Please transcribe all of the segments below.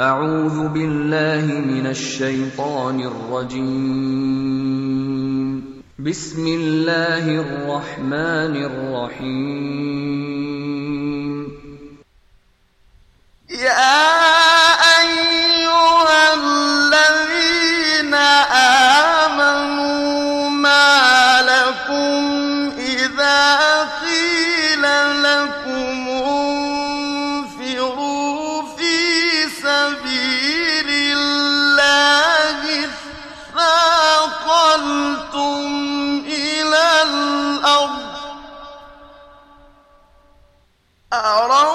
أعوذ بالله من الشيطان الرجيم. بسم الله الرحمن الرحيم. يا أيها الذين آمنوا ما لكم إذا قيل لكم أرضيتم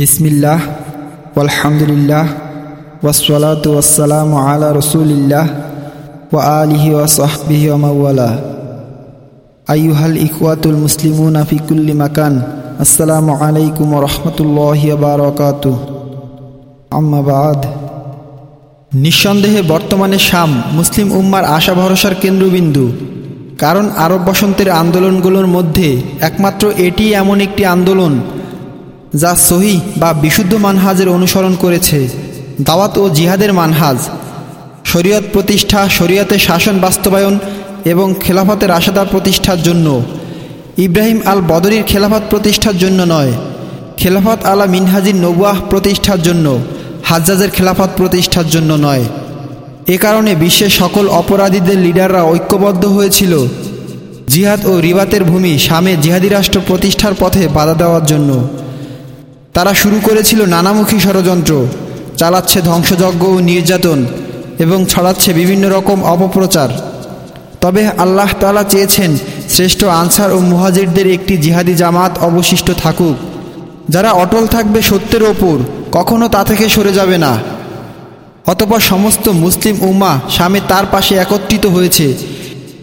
বিসমিল্লাহ আলহামদুলিল্লাহ ওয়াসসালাম আলা রসুলিল্লাহ ওয়া আলিহি ওয়া সাহবিহি ওয়া মাওয়ালা। আইয়ুহাল ইকওয়াতুল মুসলিমুনা ফি কুল্লি মাকান। আসসালামু আলাইকুম রাহমাতুল্লাহি ওয়া বারাকাতুহু নিঃসন্দেহে বর্তমানে শাম মুসলিম উম্মার আশা ভরসার কেন্দ্রবিন্দু। কারণ আরব বসন্তের আন্দোলনগুলোর মধ্যে একমাত্র এটি এমন একটি আন্দোলন যা সহি বা বিশুদ্ধ মানহাজের অনুসরণ করেছে, দাওয়াত ও জিহাদের মানহাজ, শরীয়ত প্রতিষ্ঠা, শরীয়তের শাসন বাস্তবায়ন এবং খেলাফতের আশাদা প্রতিষ্ঠার জন্য। ইব্রাহিম আল বদরির খেলাফত প্রতিষ্ঠার জন্য নয়, খেলাফত আলা মিনহাজির নবুয়াহ প্রতিষ্ঠার জন্য, হাজ্জাজের খেলাফত প্রতিষ্ঠার জন্য নয়। এ কারণে বিশ্বের সকল অপরাধীদের লিডাররা ঐক্যবদ্ধ হয়েছিল। জিহাদ ও রিবাতের ভূমি শামে জিহাদি রাষ্ট্র প্রতিষ্ঠার পথে বাধা দেওয়ার জন্য। তারা শুরু করেছিল নানামুখী ষড়যন্ত্র, চালাচ্ছে ধ্বংসযজ্ঞ ও নির্যাতন এবং ছড়াচ্ছে বিভিন্ন রকম অপপ্রচার। তবে আল্লাহ তালা চেয়েছেন শ্রেষ্ঠ আনসার ও মুহাজিরদের একটি জিহাদি জামাত অবশিষ্ট থাকুক। যারা অটল থাকবে সত্যের ওপর, কখনো তা থেকে সরে যাবে না। অতপর সমস্ত মুসলিম উম্মা স্বামী তার পাশে একত্রিত হয়েছে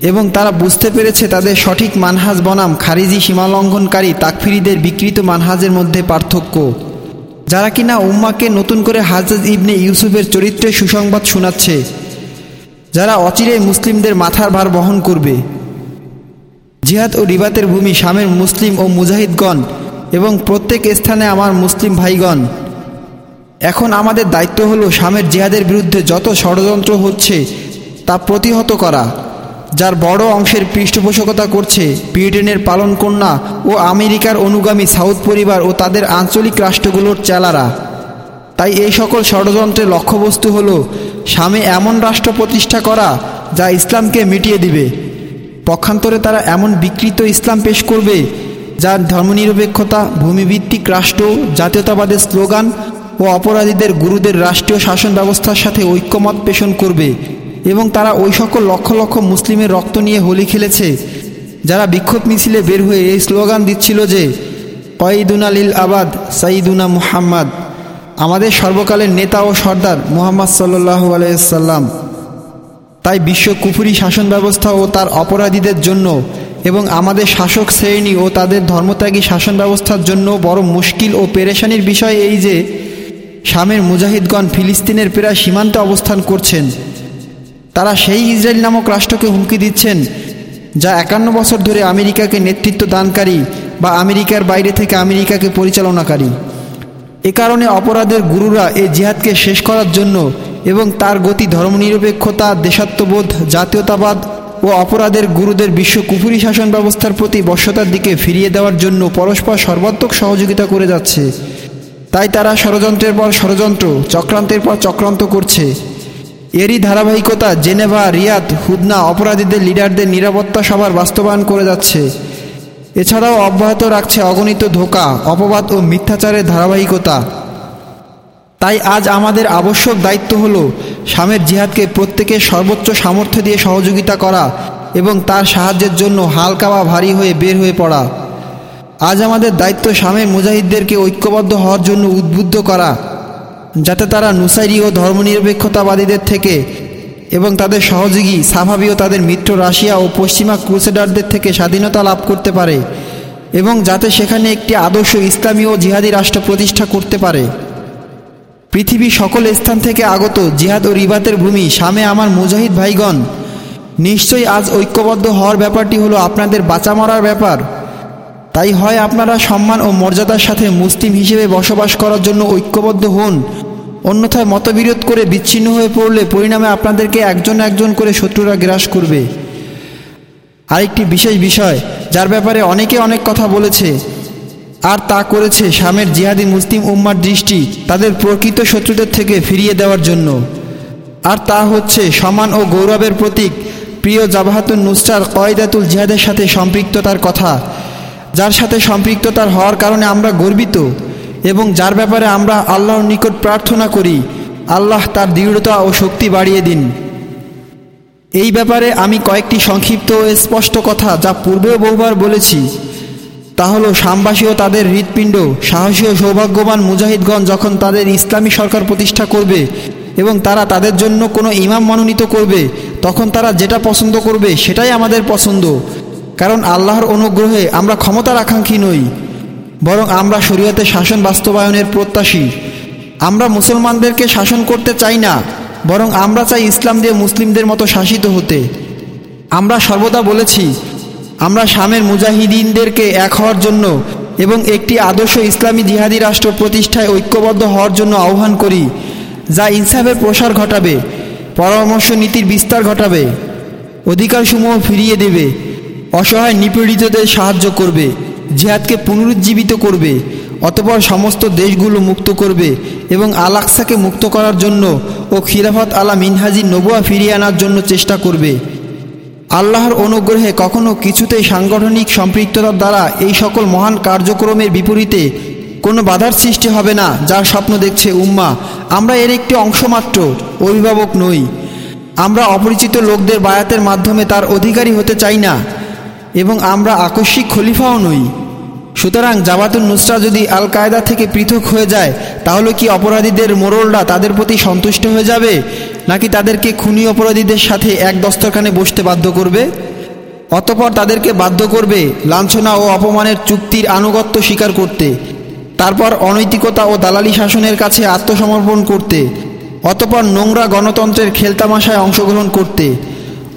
এবং তারা বুঝতে পেরেছে তাদের সঠিক মানহাজ বনাম খারিজি সীমালঙ্ঘনকারী তাকফিরিদের বিকৃত মানহাজের মধ্যে পার্থক্য। যারা কিনা উম্মাকে নতুন করে হাজাজ ইবনে ইউসুফের চরিত্রে সুসংবাদ শোনাচ্ছে, যারা অচিরে মুসলিমদের মাথার ভার বহন করবে। জিহাদ ও রিবাতের ভূমি শামের মুসলিম ও মুজাহিদগণ এবং প্রত্যেক স্থানে আমার মুসলিম ভাইগণ। এখন আমাদের দায়িত্ব হলো শামের জিহাদের বিরুদ্ধে যত ষড়যন্ত্র হচ্ছে তা প্রতিহত করা। যার বড় অংশের পৃষ্ঠপোষকতা করছে ব্রিটেনের পালনকন্যা ও আমেরিকার অনুগামী সাউথ পরিবার ও তাদের আঞ্চলিক রাষ্ট্রগুলোর চেলারা। তাই এই সকল ষড়যন্ত্রের লক্ষ্যবস্তু হল স্বামী এমন রাষ্ট্র প্রতিষ্ঠা করা যা ইসলামকে মিটিয়ে দিবে। পক্ষান্তরে তারা এমন বিকৃত ইসলাম পেশ করবে যার ধর্মনিরপেক্ষতা, ভূমিভিত্তিক রাষ্ট্র, জাতীয়তাবাদের স্লোগান ও অপরাধীদের গুরুদের রাষ্ট্রীয় শাসন ব্যবস্থার সাথে ঐক্যমত পেষণ করবে। এবং তারা ওই সকল লক্ষ লক্ষ মুসলিমের রক্ত নিয়ে হোলি খেলেছে। যারা বিক্ষোভ মিছিলে বের হয়ে এই স্লোগান দিচ্ছিল যে, কয়েদুনা লিল আবাদ, সাইদুনা মুহাম্মদ। আমাদের সর্বকালের নেতা ও সর্দার মোহাম্মদ সাল্লু আলাইসাল্লাম তাই বিশ্ব কুফুরি শাসন ব্যবস্থা ও তার অপরাধীদের জন্য এবং আমাদের শাসক শ্রেণি ও তাদের ধর্মত্যাগী শাসন ব্যবস্থার জন্য বড় মুশকিল ও পেরেশানির বিষয় এই যে, শামের মুজাহিদগণ ফিলিস্তিনের প্রায় সীমান্তে অবস্থান করছেন। তারা সেই ইসরায়েল নামক রাষ্ট্রকে হুমকি দিচ্ছেন, যা একান্ন বছর ধরে আমেরিকাকে নেতৃত্ব দানকারী বা আমেরিকার বাইরে থেকে আমেরিকাকে পরিচালনাকারী। এ কারণে অপরাধের গুরুরা এই জিহাদকে শেষ করার জন্য এবং তার গতি ধর্মনিরপেক্ষতা, দেশাত্মবোধ, জাতীয়তাবাদ ও অপরাধের গুরুদের বিশ্ব কুফুরি শাসন ব্যবস্থার প্রতি বশ্যতার দিকে ফিরিয়ে দেওয়ার জন্য পরস্পর সর্বাত্মক সহযোগিতা করে যাচ্ছে। তাই তারা ষড়যন্ত্রের পর ষড়যন্ত্র, চক্রান্তের পর চক্রান্ত করছে। এরই ধারাবাহিকতা জেনেভা, রিয়াদ, হুদনা অপরাধীদের লিডারদের নিরাপত্তা সভার বাস্তবায়ন করে যাচ্ছে। এছাড়াও অব্যাহত রাখছে অগণিত ধোকা, অপবাদ ও মিথ্যাচারের ধারাবাহিকতা। তাই আজ আমাদের আবশ্যক দায়িত্ব হল স্বামের জিহাদকে প্রত্যেকের সর্বোচ্চ সামর্থ্য দিয়ে সহযোগিতা করা এবং তার সাহায্যের জন্য হালকা বা ভারী হয়ে বের হয়ে পড়া। আজ আমাদের দায়িত্ব স্বামের মুজাহিদদেরকে ঐক্যবদ্ধ হওয়ার জন্য উদ্বুদ্ধ করা। যাতে তারা নুসাইরি ও ধর্মনিরপেক্ষতাবাদীদের থেকে এবং তাদের সহযোগী সাভাবি ও তাদের মিত্র রাশিয়া ও পশ্চিমা ক্রুসেডারদের থেকে স্বাধীনতা লাভ করতে পারে এবং যাতে সেখানে একটি আদর্শ ইসলামী ও জিহাদি রাষ্ট্র প্রতিষ্ঠা করতে পারে। পৃথিবীর সকল স্থান থেকে আগত জিহাদ ও রিবাতের ভূমি সামে আমার মুজাহিদ ভাইগণ, নিশ্চয়ই আজ ঐক্যবদ্ধ হওয়ার ব্যাপারটি হলো আপনাদের বাঁচা মরার ব্যাপার। তাই হয় আপনারা সম্মান ও মর্যাদার সাথে মুসলিম হিসেবে বসবাস করার জন্য ঐক্যবদ্ধ হন। অন্যথায় মতবিরোধ করে বিচ্ছিন্ন হয়ে পড়লে পরিণামে আপনাদেরকে একজন একজন করে শত্রুরা গ্রাস করবে। আরেকটি বিশেষ বিষয়, যার ব্যাপারে অনেকে অনেক কথা বলেছে। আর তা করেছে শামের জিহাদি মুসলিম উম্মার দৃষ্টি তাদের প্রকৃত শত্রুদের থেকে ফিরিয়ে দেওয়ার জন্য। আর তা হচ্ছে সমান ও গৌরবের প্রতীক প্রিয় জাবাহাতুল নুসরার কয়দাতুল জিহাদের সাথে সম্পৃক্ততার কথা। যার সাথে সম্পৃক্ততার হওয়ার কারণে আমরা গর্বিত এবং যার ব্যাপারে আমরা আল্লাহর নিকট প্রার্থনা করি, আল্লাহ তার দৃঢ়তা ও শক্তি বাড়িয়ে দিন। এই ব্যাপারে আমি কয়েকটি সংক্ষিপ্ত ও স্পষ্ট কথা যা পূর্বেও বহুবার বলেছি। তা হলো, শামবাসী ও তাদের হৃৎপিণ্ড, সাহসী ও সৌভাগ্যবান মুজাহিদগণ যখন তাদের ইসলামী সরকার প্রতিষ্ঠা করবে এবং তারা তাদের জন্য কোনো ইমাম মনোনীত করবে, তখন তারা যেটা পছন্দ করবে সেটাই আমাদের পছন্দ। কারণ আল্লাহর অনুগ্রহে আমরা ক্ষমতার আকাঙ্ক্ষী নই, বরং আমরা শরীয়তে শাসন বাস্তবায়নের প্রত্যাশী। আমরা মুসলমানদেরকে শাসন করতে চাই না, বরং আমরা চাই ইসলাম দিয়ে মুসলিমদের মতো শাসিত হতে। আমরা সর্বদা বলেছি, আমরা শামের মুজাহিদিনদেরকে এক হওয়ার জন্য এবং একটি আদর্শ ইসলামী জিহাদি রাষ্ট্র প্রতিষ্ঠায় ঐক্যবদ্ধ হওয়ার জন্য আহ্বান করি, যা ইনসাফের প্রসার ঘটাবে, পরামর্শ নীতির বিস্তার ঘটাবে, অধিকারসমূহ ফিরিয়ে দেবে। অসহায় নিপীড়িতদের সাহায্য করবে, জিহাদকে পুনরুজ্জীবিত করবে, অতপর সমস্ত দেশগুলো মুক্ত করবে এবং আলাক্সাকে মুক্ত করার জন্য ও খিলাফত আলা মিনহাজি নবুয়া ফিরিয়ে আনার জন্য চেষ্টা করবে। আল্লাহর অনুগ্রহে কখনো কিছুতেই সাংগঠনিক সম্পৃক্ততার দ্বারা এই সকল মহান কার্যক্রমের বিপরীতে কোনো বাধার সৃষ্টি হবে না, যার স্বপ্ন দেখছে উম্মা। আমরা এর একটি অংশ মাত্র, অভিভাবক নই। আমরা অপরিচিত লোকদের বায়াতের মাধ্যমে তার অধিকারী হতে চাই না। এবং আমরা আকস্মিক খলিফাও নই। সুতরাং জামাতুল নুসরা যদি আল কায়দা থেকে পৃথক হয়ে যায়, তাহলে কি অপরাধীদের মোরলরা তাদের প্রতি সন্তুষ্ট হয়ে যাবে, নাকি তাদেরকে খুনি অপরাধীদের সাথে এক দস্তরখানে বসতে বাধ্য করবে? অতপর তাদেরকে বাধ্য করবে লাঞ্ছনা ও অপমানের চুক্তির আনুগত্য স্বীকার করতে, তারপর অনৈতিকতা ও দালালি শাসনের কাছে আত্মসমর্পণ করতে, অতপর নোংরা গণতন্ত্রের খেলতামাশায় অংশগ্রহণ করতে,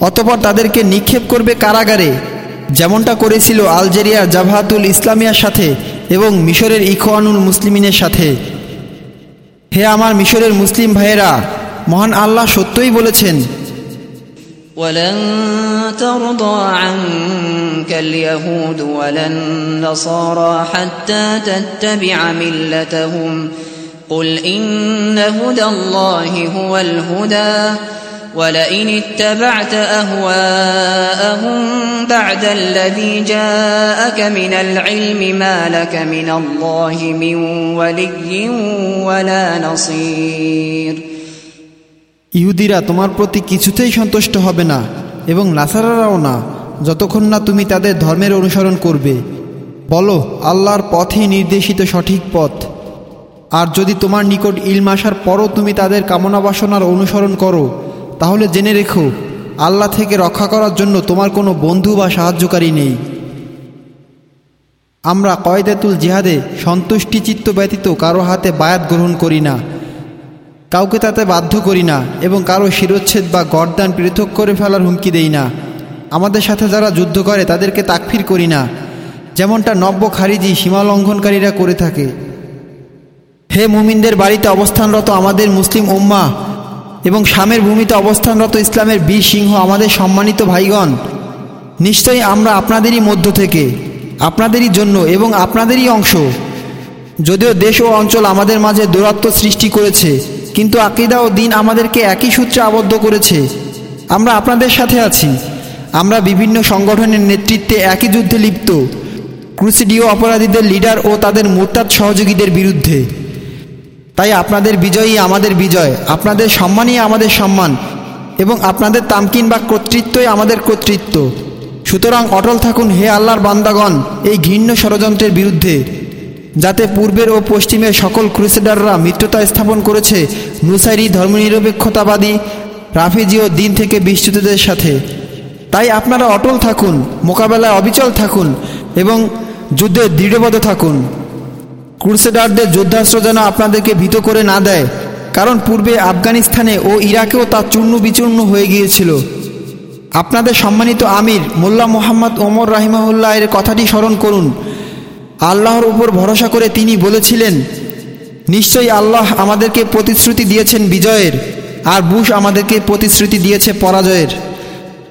অতপর তাদেরকে নিক্ষেপ করবে কারাগারে যেমনটা করেছিল আলজেরিয়ার জাভাতুল ইসলামিয়ার সাথে এবং মিশরের ইখওয়ানুল মুসলিমিনের সাথে হে আমার মিশরের মুসলিম ভাইয়েরা মহান আল্লাহ সত্যই বলেছেন ولن ترضى عنك اليهود ولا النصارى حتى تتبع ملتهم قل إن هدى الله هو الهدى ولئن اتبعت أهواءهم بعد الذي جاءك من العلم ما لك من الله من ولي ولا نصير ইহুদিরা তোমার প্রতি কিছুতেই সন্তুষ্ট হবে না এবং নাসারারাও না যতক্ষণ না তুমি তাদের ধর্মের অনুসরণ করবে বলো আল্লাহর পথই নির্দেশিত সঠিক পথ আর যদি তোমার নিকট ইলম আসার পরও তুমি তাদের কামনা বাসনার অনুসরণ করো তাহলে জেনে রেখো, আল্লাহ থেকে রক্ষা করার জন্য তোমার কোনো বন্ধু বা সাহায্যকারী নেই। আমরা কয়দাতুল জিহাদে সন্তুষ্টি চিত্ত ব্যতীত কারও হাতে বায়াত গ্রহণ করি না, কাউকে তাতে বাধ্য করি না এবং কারও শিরোচ্ছেদ বা গরদান পৃথক করে ফেলার হুমকি দেই না। আমাদের সাথে যারা যুদ্ধ করে তাদেরকে তাকফির করি না, যেমনটা নব্য খারিজি সীমা লঙ্ঘনকারীরা করে থাকে। হে মুমিনদের বাড়িতে অবস্থানরত আমাদের মুসলিম উম্মা এবং শামের ভূমিতে অবস্থানরত ইসলামের বীর সিংহ আমাদের সম্মানিত ভাইগণ, নিশ্চয়ই আমরা আপনাদেরই মধ্য থেকে, আপনাদেরই জন্য এবং আপনাদেরই অংশ। যদিও দেশ ও অঞ্চল আমাদের মাঝে দূরত্ব সৃষ্টি করেছে, কিন্তু আকিদা ও দিন আমাদেরকে একই সূত্রে আবদ্ধ করেছে। আমরা আপনাদের সাথে আছি। আমরা বিভিন্ন সংগঠনের নেতৃত্বে একই যুদ্ধে লিপ্ত ক্রুসিডিও অপরাধীদের লিডার ও তাদের মোরতাদ সহযোগীদের বিরুদ্ধে। তাই আপনাদের বিজয়ই আমাদের বিজয়, আপনাদের সম্মানই আমাদের সম্মান, এবং আপনাদের তামকিন বা কর্তৃত্বই আমাদের কর্তৃত্ব। সুতরাং অটল থাকুন হে আল্লাহর বান্দাগণ এই ঘৃণ্য ষড়যন্ত্রের বিরুদ্ধে, যাতে পূর্বের ও পশ্চিমের সকল ক্রুসেডাররা মিত্রতা স্থাপন করেছে নুসাইরি ধর্মনিরপেক্ষতাবাদী রাফিজি ও দিন থেকে বিস্তৃতদের সাথে। তাই আপনারা অটল থাকুন, মোকাবেলায় অবিচল থাকুন, এবং যুদ্ধে দৃঢ়বদ্ধ থাকুন। ক্রুসেডারদের যুদ্ধাস্ত্র যেন আপনাদেরকে ভীত করে না দেয়। কারণ পূর্বে আফগানিস্তানে ও ইরাকেও তা চূর্ণ বিচূর্ণ হয়ে গিয়েছিল। আপনাদের সম্মানিত আমির মোল্লা মোহাম্মদ ওমর রাহিমাহুল্লাহ এর কথাটি স্মরণ করুন। আল্লাহর উপর ভরসা করে তিনি বলেছিলেন, নিশ্চয়ই আল্লাহ আমাদেরকে প্রতিশ্রুতি দিয়েছেন বিজয়ের, আর বুশ আমাদেরকে প্রতিশ্রুতি দিয়েছে পরাজয়ের।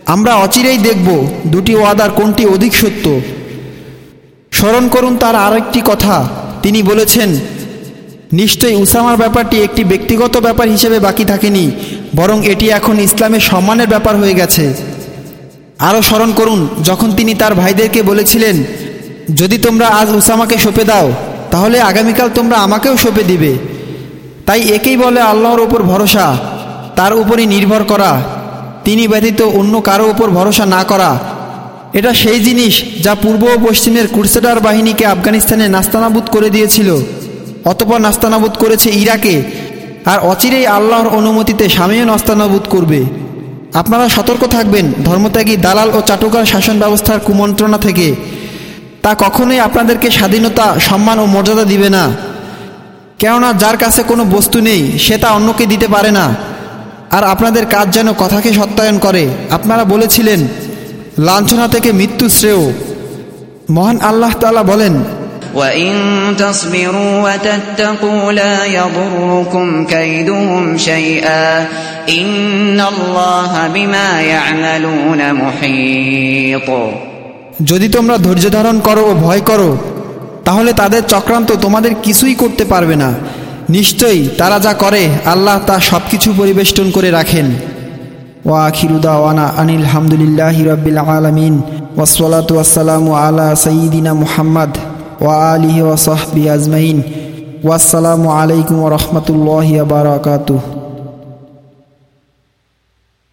আমরা অচিরেই দেখব দুটি ওয়াদার কোনটি অধিক সত্য। স্মরণ করুন তার আরেকটি কথা তিনি বলেছেন, নিশ্চয়ই উসামার ব্যাপারটি একটি ব্যক্তিগত ব্যাপার হিসেবে বাকি থাকেনি, বরং এটি এখন ইসলামের সম্মানের ব্যাপার হয়ে গেছে। আরও স্মরণ করুন, যখন তিনি তার ভাইদেরকে বলেছিলেন, যদি তোমরা আজ উসামাকে সঁপে দাও, তাহলে আগামীকাল তোমরা আমাকেও সঁপে দিবে। তাই একেই বলে আল্লাহর ওপর ভরসা, তার উপরই নির্ভর করা। তিনি ব্যতীত অন্য কারও উপর ভরসা না করা। এটা সেই জিনিস যা পূর্ব ও পশ্চিমের কুরসেডার বাহিনীকে আফগানিস্তানে নাস্তানাবুদ করে দিয়েছিল। অতপর নাস্তানাবুদ করেছে ইরাকে, আর অচিরেই আল্লাহর অনুমতিতে স্বামীও নাস্তানাবুদ করবে। আপনারা সতর্ক থাকবেন, ধর্মত্যাগী দালাল ও চাটুকার শাসন ব্যবস্থার কুমন্ত্রণা থেকে। তা কখনোই আপনাদেরকে স্বাধীনতা, সম্মান ও মর্যাদা দিবে না। কেননা যার কাছে কোনো বস্তু নেই, সে তা অন্যকে দিতে পারে না। আর আপনাদের কাজ যেন কথাকে সত্যায়ন করে। আপনারা বলেছিলেন লাঞ্ছনা থেকে মৃত্যু শ্রেয়। মহান আল্লাহ তালা বলেন যদি তোমরা ধৈর্য ধারণ করো ও ভয় করো তাহলে তাদের চক্রান্ত তোমাদের কিছুই করতে পারবে না। নিশ্চয়ই তারা যা করে আল্লাহ তা সব কিছু পরিবেষ্টন করে রাখেন। وآخر دعوانا أن الحمد لله رب العالمين والصلاة والسلام على سيدنا محمد وآله وصحبه أجمعين والسلام عليكم ورحمة الله وبركاته